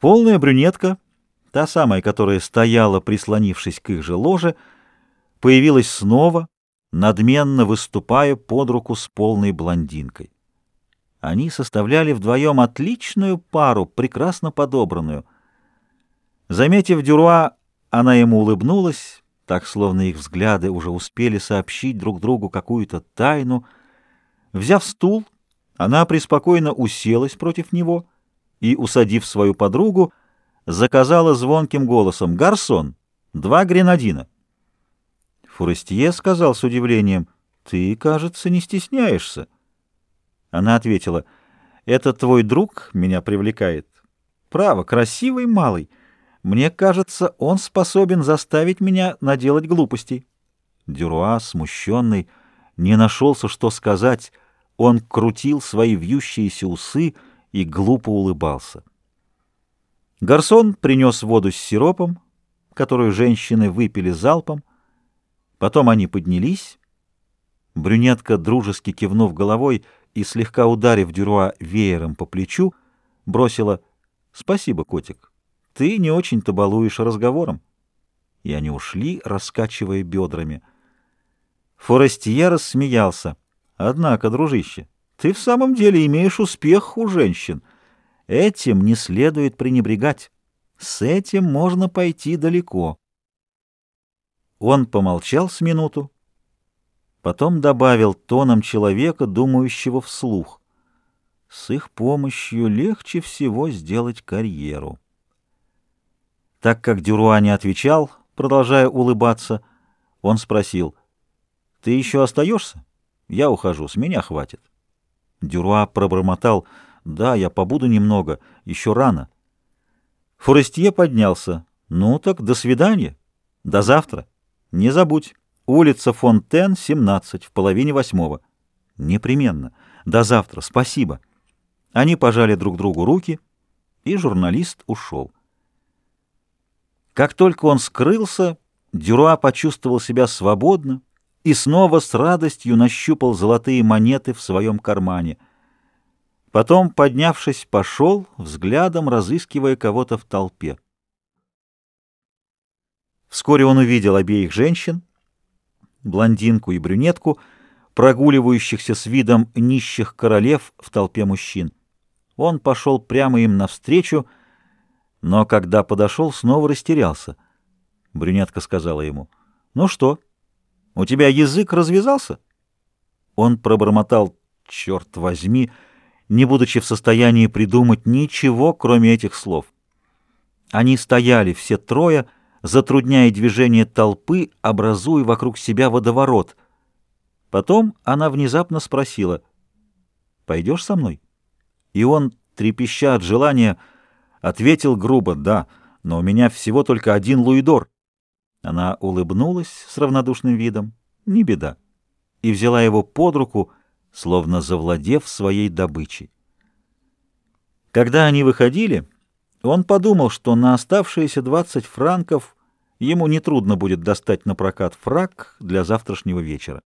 Полная брюнетка, та самая, которая стояла, прислонившись к их же ложе, появилась снова, надменно выступая под руку с полной блондинкой. Они составляли вдвоем отличную пару, прекрасно подобранную. Заметив Дюруа, она ему улыбнулась, так, словно их взгляды уже успели сообщить друг другу какую-то тайну. Взяв стул, она преспокойно уселась против него — и, усадив свою подругу, заказала звонким голосом «Гарсон! Два гренадина!» Форестье сказал с удивлением «Ты, кажется, не стесняешься». Она ответила «Это твой друг меня привлекает. Право, красивый малый. Мне кажется, он способен заставить меня наделать глупостей». Дюруа, смущенный, не нашелся, что сказать. Он крутил свои вьющиеся усы, и глупо улыбался. Гарсон принес воду с сиропом, которую женщины выпили залпом. Потом они поднялись. Брюнетка, дружески кивнув головой и слегка ударив Дюруа веером по плечу, бросила «Спасибо, котик, ты не очень-то балуешь разговором». И они ушли, раскачивая бедрами. Форестье рассмеялся. «Однако, дружище, ты в самом деле имеешь успех у женщин. Этим не следует пренебрегать. С этим можно пойти далеко. Он помолчал с минуту, потом добавил тоном человека, думающего вслух. С их помощью легче всего сделать карьеру. Так как Дюруа не отвечал, продолжая улыбаться, он спросил, «Ты еще остаешься? Я ухожу, с меня хватит». Дюруа пробормотал. «Да, я побуду немного. Еще рано». Форестье поднялся. «Ну так, до свидания. До завтра. Не забудь. Улица Фонтен, 17, в половине восьмого». «Непременно. До завтра. Спасибо». Они пожали друг другу руки, и журналист ушел. Как только он скрылся, Дюруа почувствовал себя свободно, и снова с радостью нащупал золотые монеты в своем кармане. Потом, поднявшись, пошел, взглядом разыскивая кого-то в толпе. Вскоре он увидел обеих женщин, блондинку и брюнетку, прогуливающихся с видом нищих королев в толпе мужчин. Он пошел прямо им навстречу, но когда подошел, снова растерялся. Брюнетка сказала ему, «Ну что?» У тебя язык развязался?» Он пробормотал, черт возьми, не будучи в состоянии придумать ничего, кроме этих слов. Они стояли все трое, затрудняя движение толпы, образуя вокруг себя водоворот. Потом она внезапно спросила, «Пойдешь со мной?» И он, трепеща от желания, ответил грубо, «Да, но у меня всего только один луидор». Она улыбнулась с равнодушным видом. Не беда. И взяла его под руку, словно завладев своей добычей. Когда они выходили, он подумал, что на оставшиеся двадцать франков ему нетрудно будет достать на прокат фраг для завтрашнего вечера.